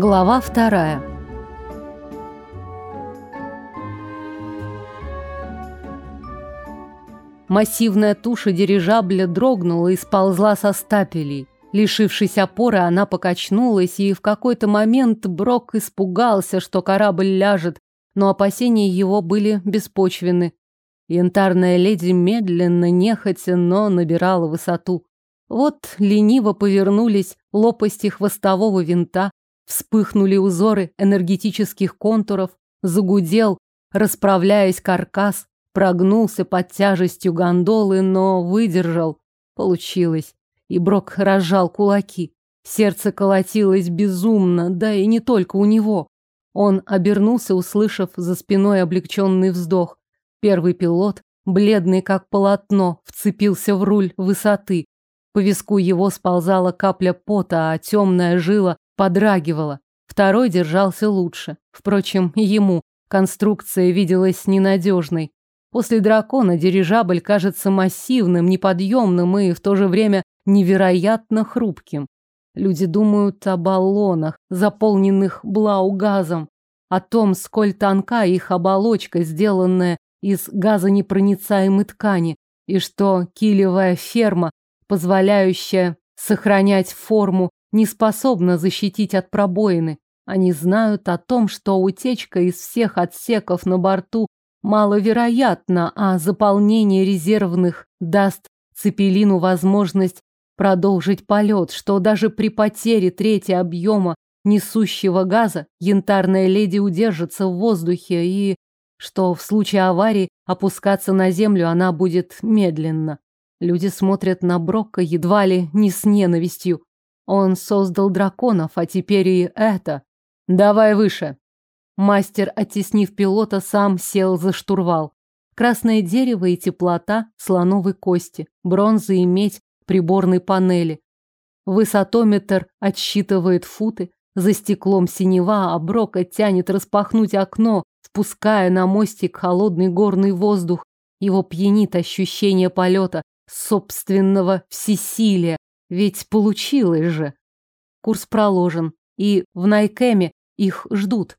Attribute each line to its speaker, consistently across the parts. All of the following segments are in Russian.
Speaker 1: Глава вторая. Массивная туша дирижабля дрогнула и сползла со стапелей. Лишившись опоры, она покачнулась, и в какой-то момент Брок испугался, что корабль ляжет, но опасения его были беспочвенны. Янтарная леди медленно, нехотя, но набирала высоту. Вот лениво повернулись лопасти хвостового винта, вспыхнули узоры энергетических контуров, загудел, расправляясь каркас, прогнулся под тяжестью гондолы, но выдержал. Получилось. И Брок разжал кулаки. Сердце колотилось безумно, да и не только у него. Он обернулся, услышав за спиной облегченный вздох. Первый пилот, бледный как полотно, вцепился в руль высоты. По виску его сползала капля пота, а темная жила подрагивала. Второй держался лучше. Впрочем, ему конструкция виделась ненадежной. После дракона дирижабль кажется массивным, неподъемным и в то же время невероятно хрупким. Люди думают о баллонах, заполненных блау-газом, о том, сколь тонка их оболочка, сделанная из газонепроницаемой ткани, и что килевая ферма, позволяющая сохранять форму, не способна защитить от пробоины. Они знают о том, что утечка из всех отсеков на борту маловероятна, а заполнение резервных даст Цепелину возможность продолжить полет, что даже при потере трети объема несущего газа янтарная леди удержится в воздухе и что в случае аварии опускаться на землю она будет медленно. Люди смотрят на Брокка едва ли не с ненавистью. Он создал драконов, а теперь и это. Давай выше. Мастер, оттеснив пилота, сам сел за штурвал. Красное дерево и теплота слоновой кости, бронза и медь приборной панели. Высотометр отсчитывает футы, за стеклом синева, а Брока тянет распахнуть окно, впуская на мостик холодный горный воздух. Его пьянит ощущение полета, собственного всесилия, ведь получилось же. Курс проложен, и в Найкеме их ждут.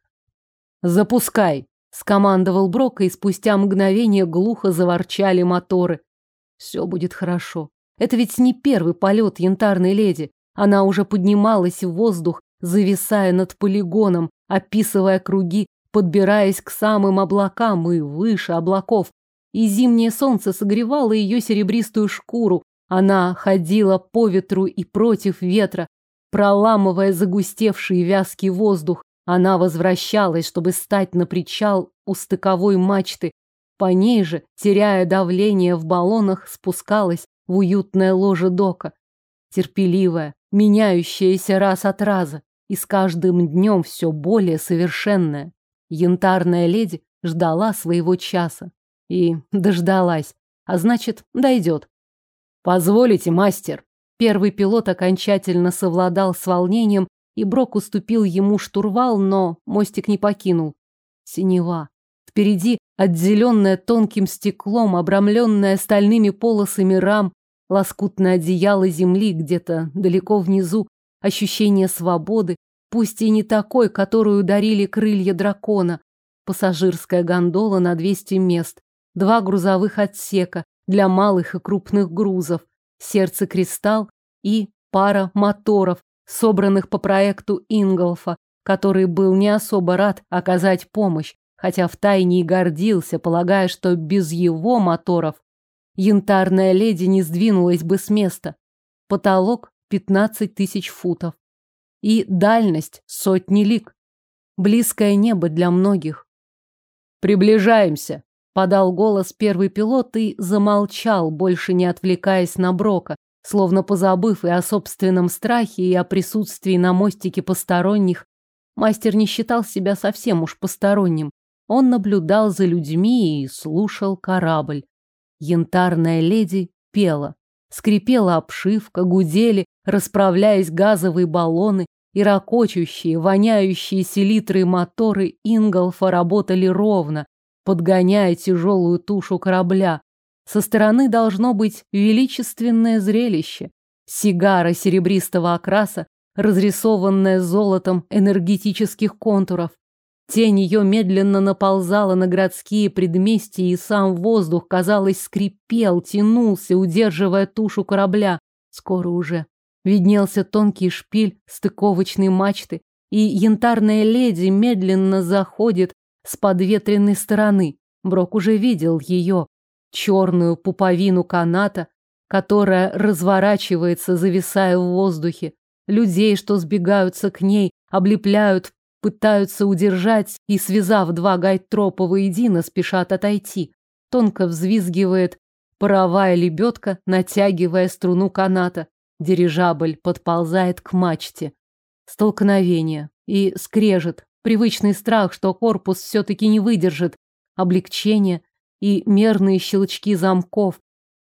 Speaker 1: «Запускай!» — скомандовал Брок, и спустя мгновение глухо заворчали моторы. «Все будет хорошо. Это ведь не первый полет янтарной леди. Она уже поднималась в воздух, зависая над полигоном, описывая круги, подбираясь к самым облакам и выше облаков. И зимнее солнце согревало ее серебристую шкуру. Она ходила по ветру и против ветра, проламывая загустевший вязкий воздух. Она возвращалась, чтобы стать на причал у стыковой мачты. По ней же, теряя давление в баллонах, спускалась в уютное ложе дока. Терпеливая, меняющаяся раз от раза и с каждым днем все более совершенная. Янтарная леди ждала своего часа. И дождалась. А значит, дойдет. «Позволите, мастер?» Первый пилот окончательно совладал с волнением, и Брок уступил ему штурвал, но мостик не покинул. Синева. Впереди, отделенная тонким стеклом, обрамленная стальными полосами рам, лоскутное одеяло земли где-то далеко внизу, ощущение свободы, пусть и не такой, которую дарили крылья дракона, пассажирская гондола на 200 мест, два грузовых отсека для малых и крупных грузов, сердце-кристалл и пара моторов, собранных по проекту Инголфа, который был не особо рад оказать помощь, хотя втайне и гордился, полагая, что без его моторов янтарная леди не сдвинулась бы с места. Потолок пятнадцать тысяч футов. И дальность сотни лиг. Близкое небо для многих. «Приближаемся», — подал голос первый пилот и замолчал, больше не отвлекаясь на Брока, словно позабыв и о собственном страхе, и о присутствии на мостике посторонних. Мастер не считал себя совсем уж посторонним. Он наблюдал за людьми и слушал корабль. Янтарная леди пела. Скрипела обшивка, гудели, расправляясь газовые баллоны, и ракочущие, воняющие селитры моторы Инголфа работали ровно, подгоняя тяжелую тушу корабля. Со стороны должно быть величественное зрелище. Сигара серебристого окраса, разрисованная золотом энергетических контуров. Тень ее медленно наползала на городские предместья, и сам воздух, казалось, скрипел, тянулся, удерживая тушу корабля. Скоро уже. Виднелся тонкий шпиль стыковочной мачты, и янтарная леди медленно заходит с подветренной стороны. Брок уже видел ее, черную пуповину каната, которая разворачивается, зависая в воздухе. Людей, что сбегаются к ней, облепляют, пытаются удержать и, связав два гайтропа воедино, спешат отойти. Тонко взвизгивает паровая лебедка, натягивая струну каната. Дирижабль подползает к мачте. Столкновение и скрежет, привычный страх, что корпус все-таки не выдержит, облегчение и мерные щелчки замков.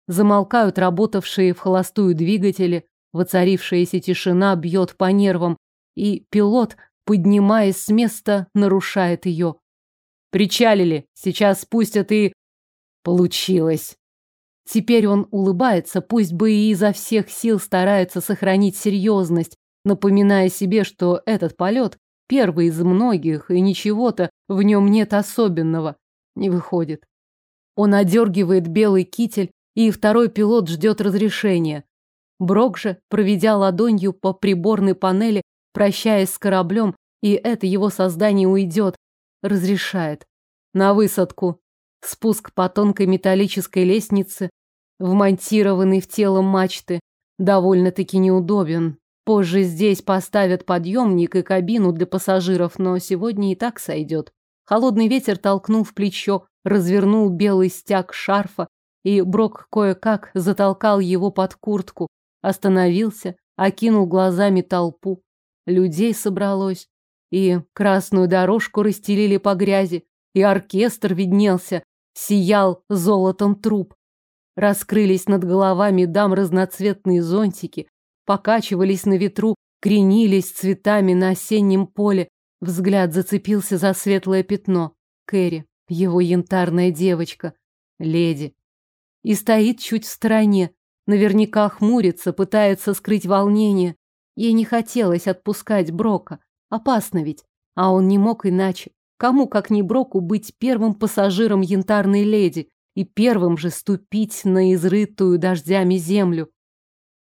Speaker 1: Замолкают работавшие в холостую двигатели, воцарившаяся тишина бьет по нервам, и пилот, поднимаясь с места, нарушает ее. Причалили, сейчас спустят и... Получилось. Теперь он улыбается, пусть бы и изо всех сил старается сохранить серьезность, напоминая себе, что этот полет первый из многих, и ничего-то в нем нет особенного. Не выходит. Он одергивает белый китель, и второй пилот ждет разрешения. Брок же, проведя ладонью по приборной панели, прощаясь с кораблем, и это его создание уйдет, разрешает. На высадку. Спуск по тонкой металлической лестнице, вмонтированный в тело мачты, довольно-таки неудобен. Позже здесь поставят подъемник и кабину для пассажиров, но сегодня и так сойдет. Холодный ветер толкнул в плечо, развернул белый стяг шарфа, и Брок кое-как затолкал его под куртку, остановился, окинул глазами толпу. Людей собралось, и красную дорожку расстелили по грязи, и оркестр виднелся, сиял золотом труб. Раскрылись над головами дам разноцветные зонтики, покачивались на ветру, кренились цветами на осеннем поле. Взгляд зацепился за светлое пятно. Кэрри, его янтарная девочка, леди. И стоит чуть в стороне, наверняка хмурится, пытается скрыть волнение. Ей не хотелось отпускать Брока. Опасно ведь. А он не мог иначе. Кому, как не Броку, быть первым пассажиром янтарной леди и первым же ступить на изрытую дождями землю?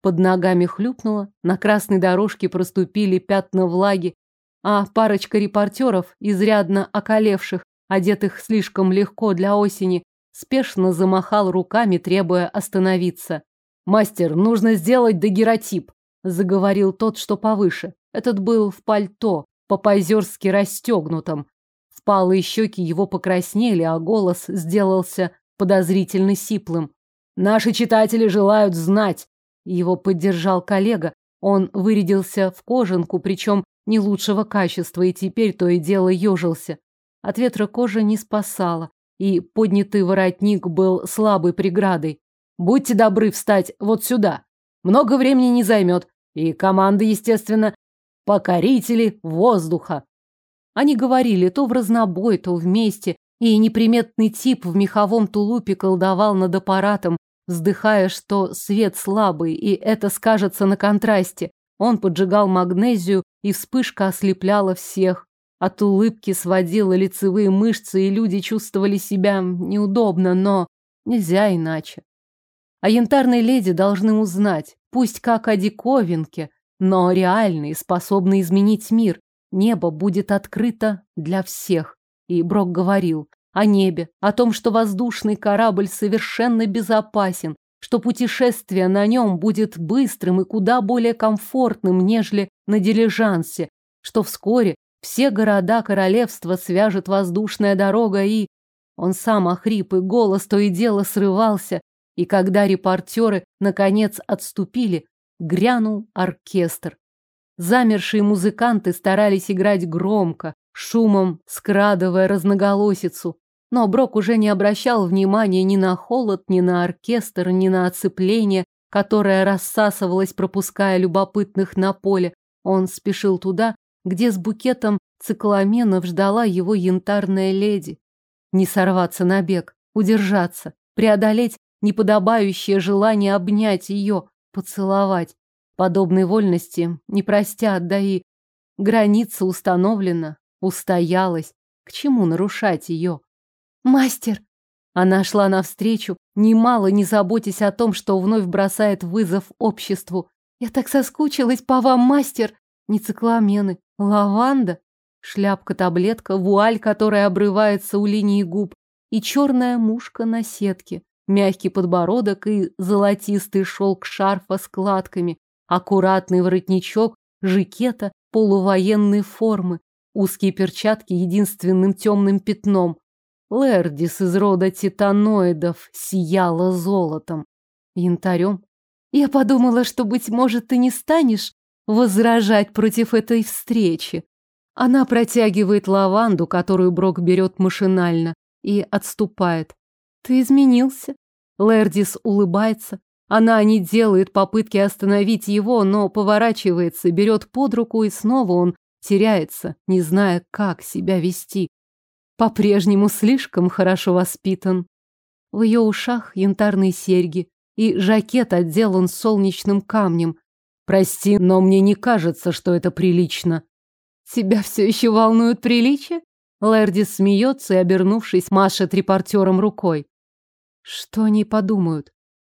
Speaker 1: Под ногами хлюпнуло, на красной дорожке проступили пятна влаги, а парочка репортеров, изрядно околевших, одетых слишком легко для осени, спешно замахал руками, требуя остановиться. «Мастер, нужно сделать дагеротип», — заговорил тот, что повыше. Этот был в пальто, по-позерски расстегнутом. Впалые щеки его покраснели, а голос сделался подозрительно сиплым. «Наши читатели желают знать, его поддержал коллега. Он вырядился в кожанку, причем не лучшего качества, и теперь то и дело ежился. От ветра кожа не спасала, и поднятый воротник был слабой преградой. Будьте добры встать вот сюда. Много времени не займет. И команда, естественно, покорители воздуха. Они говорили то в разнобой, то вместе, и неприметный тип в меховом тулупе колдовал над аппаратом, вздыхая, что свет слабый, и это скажется на контрасте. Он поджигал магнезию, и вспышка ослепляла всех. От улыбки сводила лицевые мышцы, и люди чувствовали себя неудобно, но нельзя иначе. А янтарные леди должны узнать, пусть как о диковинке, но реальные, способные изменить мир. Небо будет открыто для всех. И Брок говорил, о небе, о том, что воздушный корабль совершенно безопасен, что путешествие на нем будет быстрым и куда более комфортным, нежели на дилижансе, что вскоре все города королевства свяжет воздушная дорога и... Он сам охрип, и голос то и дело срывался, и когда репортеры наконец отступили, грянул оркестр. Замершие музыканты старались играть громко, шумом скрадывая разноголосицу. Но Брок уже не обращал внимания ни на холод, ни на оркестр, ни на оцепление, которое рассасывалось, пропуская любопытных на поле. Он спешил туда, где с букетом цикламенов ждала его янтарная леди. Не сорваться на бег, удержаться, преодолеть неподобающее желание обнять ее, поцеловать. Подобной вольности не простят, да и граница установлена, устоялась. К чему нарушать ее? Мастер! Она шла навстречу, немало не заботясь о том, что вновь бросает вызов обществу. Я так соскучилась по вам, мастер! Не цикламены, лаванда, шляпка-таблетка, вуаль, которая обрывается у линии губ, и черная мушка на сетке, мягкий подбородок и золотистый шелк шарфа складками, аккуратный воротничок, жакета полувоенной формы, узкие перчатки единственным темным пятном. Лердис из рода титаноидов сияла золотом, янтарем. Я подумала, что, быть может, ты не станешь возражать против этой встречи. Она протягивает лаванду, которую Брок берет машинально, и отступает. Ты изменился. Лердис улыбается. Она не делает попытки остановить его, но поворачивается, берет под руку, и снова он теряется, не зная, как себя вести. По-прежнему слишком хорошо воспитан. В ее ушах янтарные серьги, и жакет отделан солнечным камнем. Прости, но мне не кажется, что это прилично. Тебя все еще волнует приличие? Лерди смеется и, обернувшись, машет репортером рукой. Что они подумают?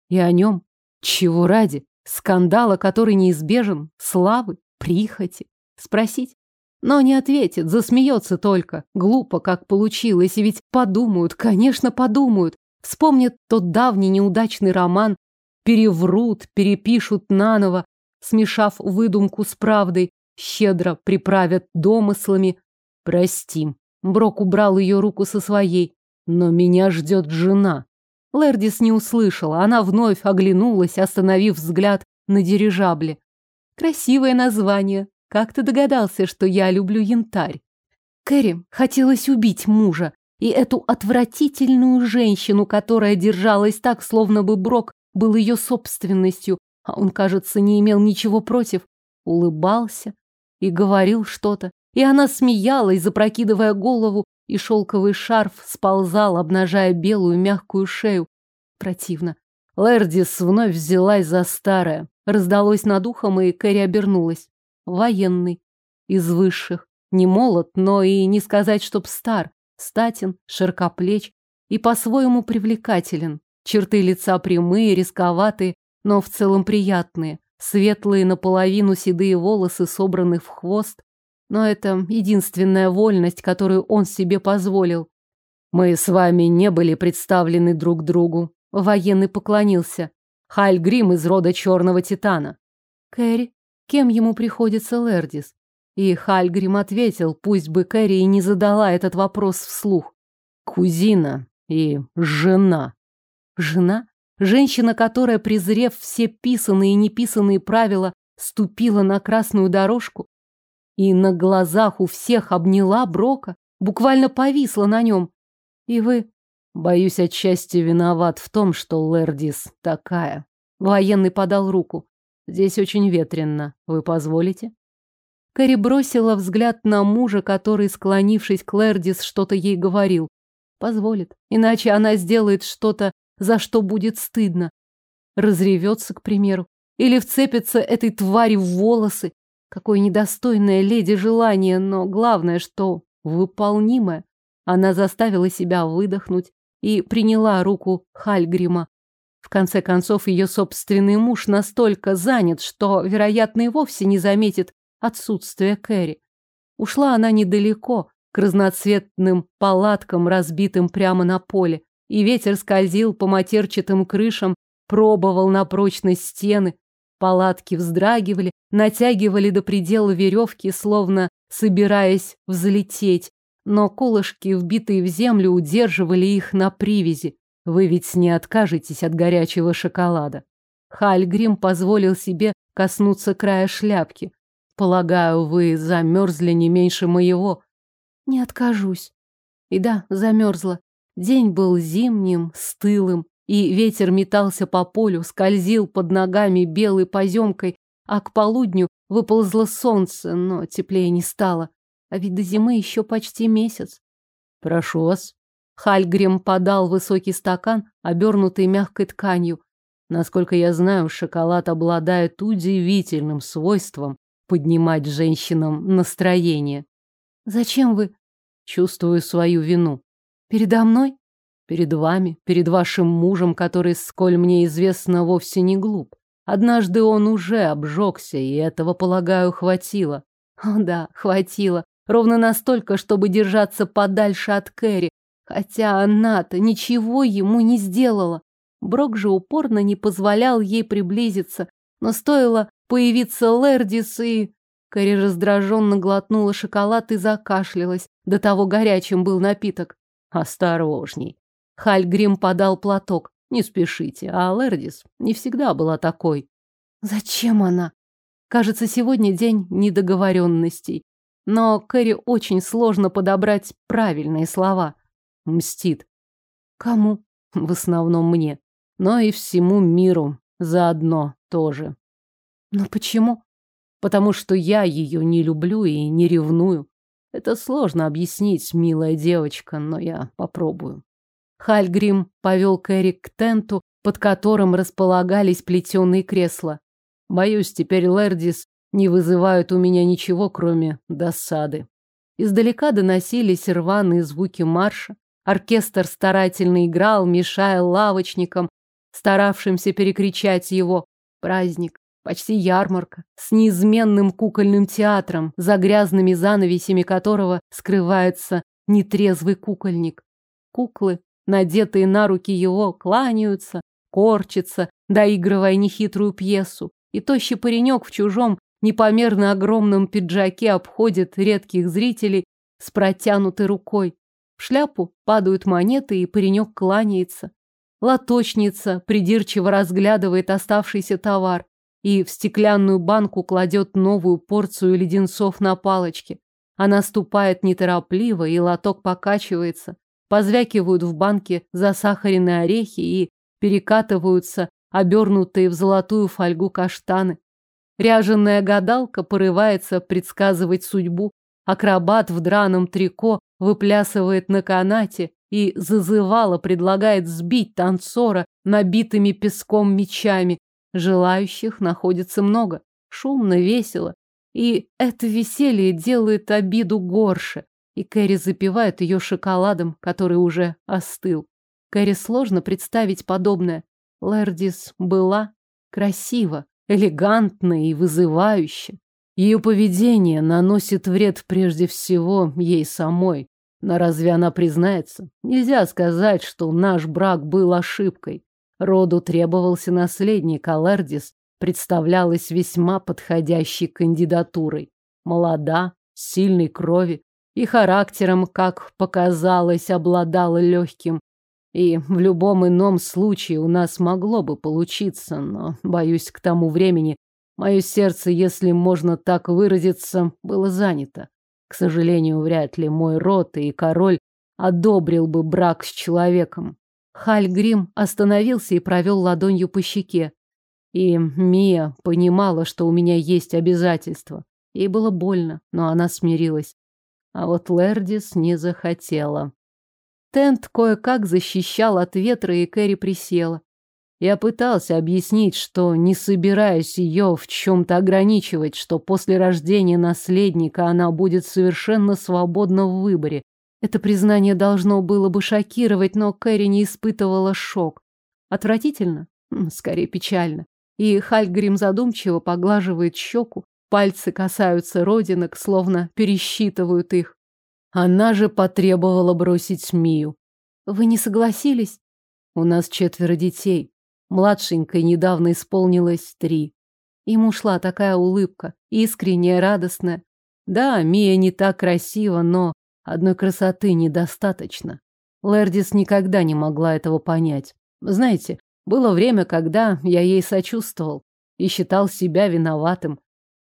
Speaker 1: И о нем? Чего ради? Скандала, который неизбежен? Славы? Прихоти? Спросить? Но не ответит, засмеется только. Глупо, как получилось, и ведь подумают, конечно, подумают. Вспомнят тот давний неудачный роман, переврут, перепишут наново, смешав выдумку с правдой, щедро приправят домыслами. Простим. Брок убрал ее руку со своей. Но меня ждет жена. Лердис не услышала. Она вновь оглянулась, остановив взгляд на дирижабле. Красивое название. Как ты догадался, что я люблю янтарь? Кэрри хотелось убить мужа. И эту отвратительную женщину, которая держалась так, словно бы Брок был ее собственностью, а он, кажется, не имел ничего против, улыбался и говорил что-то. И она смеялась, запрокидывая голову, и шелковый шарф сползал, обнажая белую мягкую шею. Противно. Лердис вновь взялась за старое. Раздалось над ухом, и Кэрри обернулась. Военный. Из высших. Не молод, но и не сказать, чтоб стар. Статен, широкоплеч и по-своему привлекателен. Черты лица прямые, рисковатые, но в целом приятные. Светлые наполовину седые волосы, собраны в хвост. Но это единственная вольность, которую он себе позволил. Мы с вами не были представлены друг другу. Военный поклонился. Хальгрим из рода Черного Титана. Кэрри, кем ему приходится Лердис? И Хальгрим ответил, пусть бы Кэрри и не задала этот вопрос вслух. Кузина и жена. Жена? Женщина, которая, презрев все писанные и неписанные правила, ступила на красную дорожку и на глазах у всех обняла Брока, буквально повисла на нем. И вы, боюсь, отчасти виноват в том, что Лердис такая. Военный подал руку. Здесь очень ветрено. Вы позволите? Кэрри бросила взгляд на мужа, который, склонившись к Лердис, что-то ей говорил. Позволит. Иначе она сделает что-то за что будет стыдно. Разревется, к примеру, или вцепится этой твари в волосы. Какое недостойное леди желание, но главное, что выполнимое. Она заставила себя выдохнуть и приняла руку Хальгрима. В конце концов, ее собственный муж настолько занят, что, вероятно, и вовсе не заметит отсутствие Кэрри. Ушла она недалеко, к разноцветным палаткам, разбитым прямо на поле и ветер скользил по матерчатым крышам, пробовал на прочность стены. Палатки вздрагивали, натягивали до предела веревки, словно собираясь взлететь, но колышки, вбитые в землю, удерживали их на привязи. Вы ведь не откажетесь от горячего шоколада. Хальгрим позволил себе коснуться края шляпки. Полагаю, вы замерзли не меньше моего. Не откажусь. И да, замерзла. День был зимним, стылым, и ветер метался по полю, скользил под ногами белой поземкой, а к полудню выползло солнце, но теплее не стало. А ведь до зимы еще почти месяц. Прошу вас. Хальгрим подал высокий стакан, обернутый мягкой тканью. Насколько я знаю, шоколад обладает удивительным свойством поднимать женщинам настроение. Зачем вы? Чувствую свою вину. Передо мной? Перед вами, перед вашим мужем, который, сколь мне известно, вовсе не глуп. Однажды он уже обжегся, и этого, полагаю, хватило. О да, хватило. Ровно настолько, чтобы держаться подальше от Кэрри. Хотя она-то ничего ему не сделала. Брок же упорно не позволял ей приблизиться. Но стоило появиться Лердис и... Кэрри раздраженно глотнула шоколад и закашлялась. До того горячим был напиток. Осторожней. Хальгрим подал платок. Не спешите, а Лердис не всегда была такой. Зачем она? Кажется, сегодня день недоговоренностей. Но Кэрри очень сложно подобрать правильные слова. Мстит. Кому? В основном мне. Но и всему миру заодно тоже. Но почему? Потому что я ее не люблю и не ревную. Это сложно объяснить, милая девочка, но я попробую. Хальгрим повел Кэрри к тенту, под которым располагались плетеные кресла. Боюсь, теперь Лердис не вызывают у меня ничего, кроме досады. Издалека доносились рваные звуки марша. Оркестр старательно играл, мешая лавочникам, старавшимся перекричать его. Праздник, почти ярмарка, с неизменным кукольным театром, за грязными занавесями которого скрывается нетрезвый кукольник. Куклы, надетые на руки его, кланяются, корчатся, доигрывая нехитрую пьесу. И тощий паренек в чужом, непомерно огромном пиджаке обходит редких зрителей с протянутой рукой. В шляпу падают монеты, и паренек кланяется. Лоточница придирчиво разглядывает оставшийся товар и в стеклянную банку кладет новую порцию леденцов на палочке. Она ступает неторопливо, и лоток покачивается. Позвякивают в банке засахаренные орехи и перекатываются обернутые в золотую фольгу каштаны. Ряженная гадалка порывается предсказывать судьбу. Акробат в драном трико выплясывает на канате и зазывало предлагает сбить танцора набитыми песком мечами. Желающих находится много. Шумно, весело. И это веселье делает обиду горше. И Кэрри запивает ее шоколадом, который уже остыл. Кэрри сложно представить подобное. Лердис была красива, элегантна и вызывающе. Ее поведение наносит вред прежде всего ей самой. Но разве она признается? Нельзя сказать, что наш брак был ошибкой. Роду требовался наследник, а Лердис представлялась весьма подходящей кандидатурой. Молода, сильной крови и характером, как показалось, обладала легким и в любом ином случае у нас могло бы получиться, но, боюсь, к тому времени мое сердце, если можно так выразиться, было занято. К сожалению, вряд ли мой род и король одобрил бы брак с человеком. Хальгрим остановился и провел ладонью по щеке. И Мия понимала, что у меня есть обязательства. Ей было больно, но она смирилась. А вот Лердис не захотела. Тент кое-как защищал от ветра, и Кэрри присела. Я пытался объяснить, что не собираюсь ее в чем-то ограничивать, что после рождения наследника она будет совершенно свободна в выборе. Это признание должно было бы шокировать, но Кэрри не испытывала шок. Отвратительно? Скорее печально. И Хальгрим задумчиво поглаживает щеку, пальцы касаются родинок, словно пересчитывают их. Она же потребовала бросить Мию. Вы не согласились? У нас четверо детей. Младшенькой недавно исполнилось три. Ему шла такая улыбка, искренняя, радостная. Да, Мия не так красива, но одной красоты недостаточно. Лердис никогда не могла этого понять. Знаете, было время, когда я ей сочувствовал и считал себя виноватым.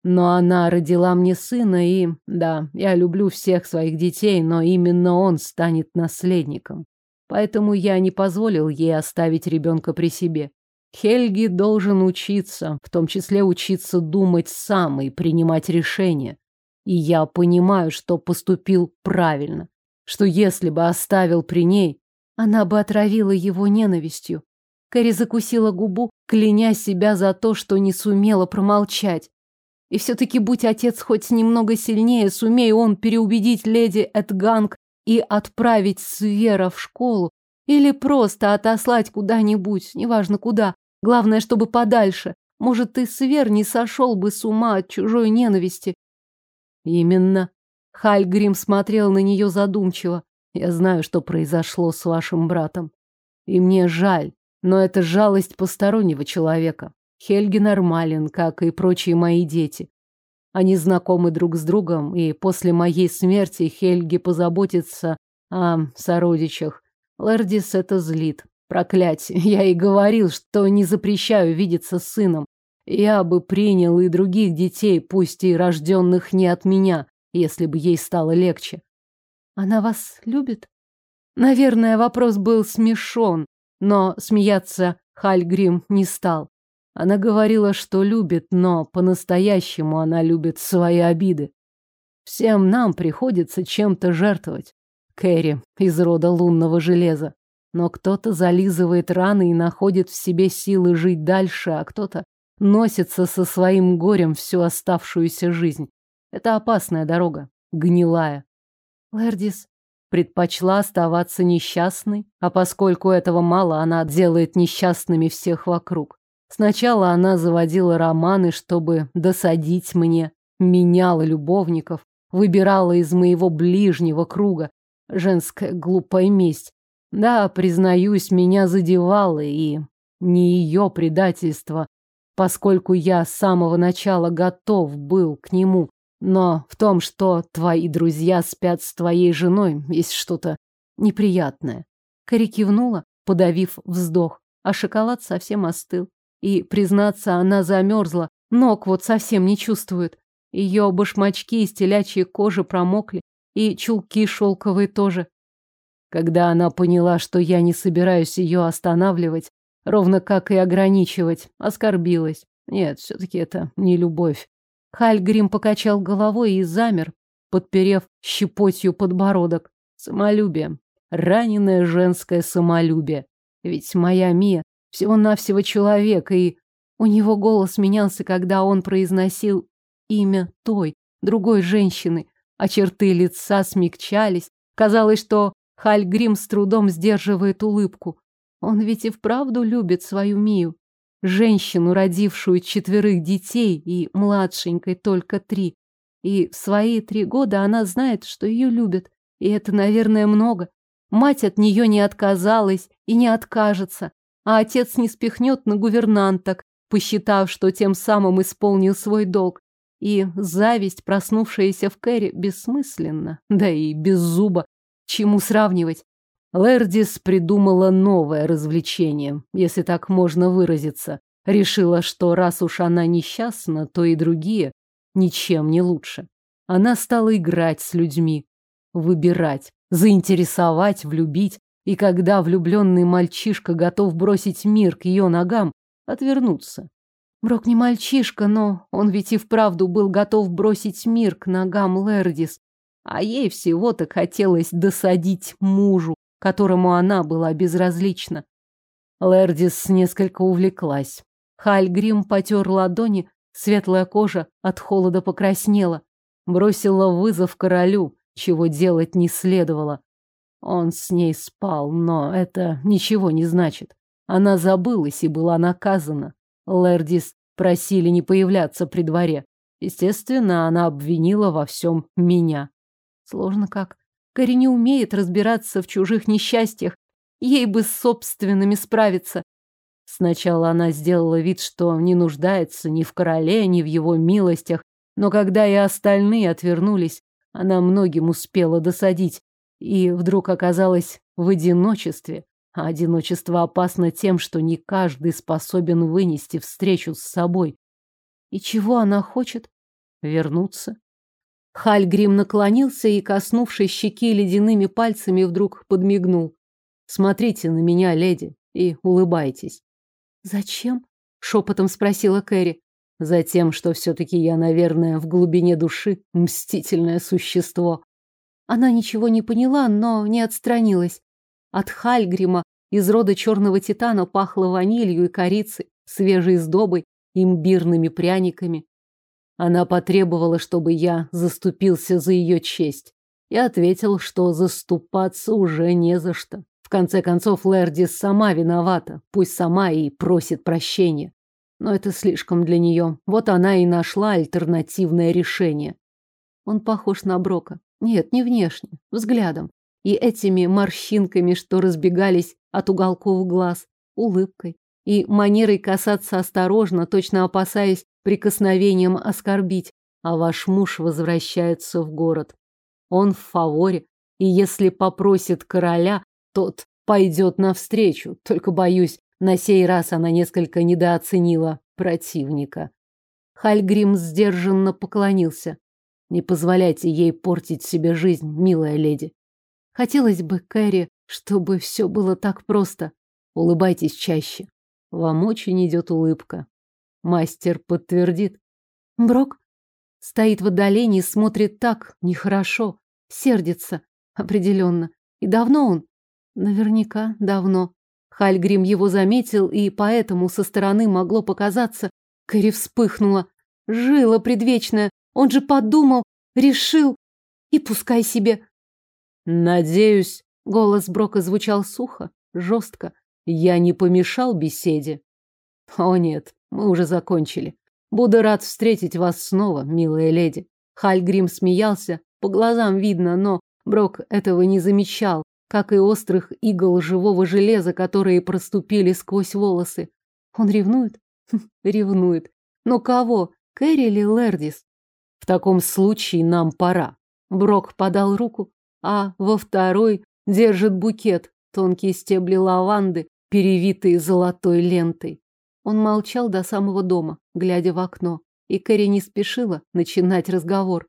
Speaker 1: Но она родила мне сына, и, да, я люблю всех своих детей, но именно он станет наследником. Поэтому я не позволил ей оставить ребенка при себе. Хельги должен учиться, в том числе учиться думать сам и принимать решения. И я понимаю, что поступил правильно, что если бы оставил при ней, она бы отравила его ненавистью. Кэрри закусила губу, кляня себя за то, что не сумела промолчать. И все-таки, будь отец хоть немного сильнее, сумей он переубедить леди Эдганг и отправить Свера в школу, или просто отослать куда-нибудь, неважно куда, главное, чтобы подальше. Может, и Свер не сошел бы с ума от чужой ненависти. Именно. Хальгрим смотрел на нее задумчиво. Я знаю, что произошло с вашим братом. И мне жаль, но это жалость постороннего человека. Хельги нормален, как и прочие мои дети. Они знакомы друг с другом, и после моей смерти Хельги позаботится о сородичах. Лэрдис это злит. Проклятие. Я и говорил, что не запрещаю видеться с сыном. Я бы принял и других детей, пусть и рожденных не от меня, если бы ей стало легче. Она вас любит? Наверное, вопрос был смешон, но смеяться Хальгрим не стал. Она говорила, что любит, но по-настоящему она любит свои обиды. Всем нам приходится чем-то жертвовать. Кэрри из рода лунного железа. Но кто-то зализывает раны и находит в себе силы жить дальше, а кто-то носится со своим горем всю оставшуюся жизнь. Это опасная дорога, гнилая. Лэрдис предпочла оставаться несчастной, а поскольку этого мало, она делает несчастными всех вокруг. Сначала она заводила романы, чтобы досадить мне, меняла любовников, выбирала из моего ближнего круга. Женская глупая месть. Да, признаюсь, меня задевало, и не ее предательство, поскольку я с самого начала готов был к нему. Но в том, что твои друзья спят с твоей женой, есть что-то неприятное. Кари кивнула, подавив вздох, а шоколад совсем остыл. И, признаться, она замерзла, ног вот совсем не чувствует. Ее башмачки из телячьей кожи промокли, и чулки шелковые тоже. Когда она поняла, что я не собираюсь ее останавливать, ровно как и ограничивать, оскорбилась. Нет, все-таки это не любовь. Хальгрим покачал головой и замер, подперев щепотью подбородок. Самолюбие. Раненое женское самолюбие. Ведь моя Мия всего-навсего человек, и у него голос менялся, когда он произносил имя той, другой женщины, а черты лица смягчались. Казалось, что Хальгрим с трудом сдерживает улыбку. Он ведь и вправду любит свою Мию. Женщину, родившую четверых детей и младшенькой только три. И в свои три года она знает, что ее любят. И это, наверное, много. Мать от нее не отказалась и не откажется а отец не спихнет на гувернанток, посчитав, что тем самым исполнил свой долг. И зависть, проснувшаяся в Кэрри, бессмысленна, да и без зуба. Чему сравнивать? Лердис придумала новое развлечение, если так можно выразиться. Решила, что раз уж она несчастна, то и другие ничем не лучше. Она стала играть с людьми, выбирать, заинтересовать, влюбить, и когда влюбленный мальчишка готов бросить мир к ее ногам, отвернуться. Брок не мальчишка, но он ведь и вправду был готов бросить мир к ногам Лердис, а ей всего-то хотелось досадить мужу, которому она была безразлична. Лердис несколько увлеклась. Хальгрим потер ладони, светлая кожа от холода покраснела. Бросила вызов королю, чего делать не следовало. Он с ней спал, но это ничего не значит. Она забылась и была наказана. Лердис просили не появляться при дворе. Естественно, она обвинила во всем меня. Сложно как. Кари не умеет разбираться в чужих несчастьях. Ей бы с собственными справиться. Сначала она сделала вид, что не нуждается ни в короле, ни в его милостях, но когда и остальные отвернулись, она многим успела досадить, и вдруг оказалась в одиночестве. А одиночество опасно тем, что не каждый способен вынести встречу с собой. И чего она хочет? Вернуться? Хальгрим наклонился и, коснувшись щеки ледяными пальцами, вдруг подмигнул. «Смотрите на меня, леди, и улыбайтесь». «Зачем?» — шепотом спросила Кэрри. «Затем, что все-таки я, наверное, в глубине души мстительное существо». Она ничего не поняла, но не отстранилась. От Хальгрима Из рода черного титана пахло ванилью и корицей, свежей сдобой, имбирными пряниками. Она потребовала, чтобы я заступился за ее честь. Я ответил, что заступаться уже не за что. В конце концов, Лердис сама виновата, пусть сама и просит прощения. Но это слишком для нее. Вот она и нашла альтернативное решение. Он похож на Брока. Нет, не внешне, взглядом. И этими морщинками, что разбегались от уголков глаз, улыбкой. И манерой касаться осторожно, точно опасаясь прикосновением оскорбить. А ваш муж возвращается в город. Он в фаворе, и если попросит короля, тот пойдет навстречу. Только, боюсь, на сей раз она несколько недооценила противника. Хальгрим сдержанно поклонился. Не позволяйте ей портить себе жизнь, милая леди. Хотелось бы, Кэрри, чтобы все было так просто. Улыбайтесь чаще. Вам очень идет улыбка. Мастер подтвердит. Брок стоит в отдалении, смотрит так нехорошо, сердится, определенно. И давно он? Наверняка давно. Хальгрим его заметил, и поэтому со стороны могло показаться. Кэрри вспыхнула. Жила предвечная, он же подумал, решил. И пускай себе. Надеюсь, голос Брока звучал сухо, жестко. Я не помешал беседе. О нет, мы уже закончили. Буду рад встретить вас снова, милая леди. Хальгрим смеялся, по глазам видно, но Брок этого не замечал, как и острых игл живого железа, которые проступили сквозь волосы. Он ревнует? Ревнует. Но кого? Кэрри или Лердис? В таком случае нам пора. Брок подал руку, а во второй держит букет, тонкие стебли лаванды, перевитые золотой лентой. Он молчал до самого дома, глядя в окно, и Кэрри не спешила начинать разговор.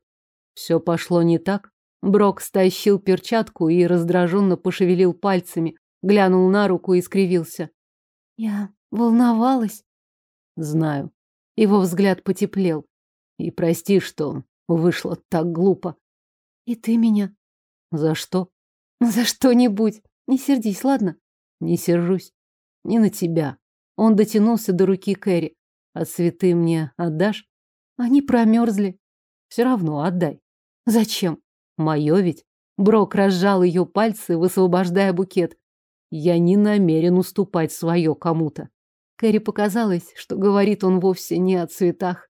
Speaker 1: Все пошло не так. Брок стащил перчатку и раздраженно пошевелил пальцами, глянул на руку и скривился. Я волновалась. Знаю. Его взгляд потеплел. И прости, что вышло так глупо. И ты меня. За что? За что-нибудь. Не сердись, ладно? Не сержусь. Не на тебя. Он дотянулся до руки Кэрри. А цветы мне отдашь? Они промерзли. Все равно отдай. Зачем? Мое ведь. Брок разжал ее пальцы, высвобождая букет. Я не намерен уступать свое кому-то. Кэрри показалось, что говорит он вовсе не о цветах.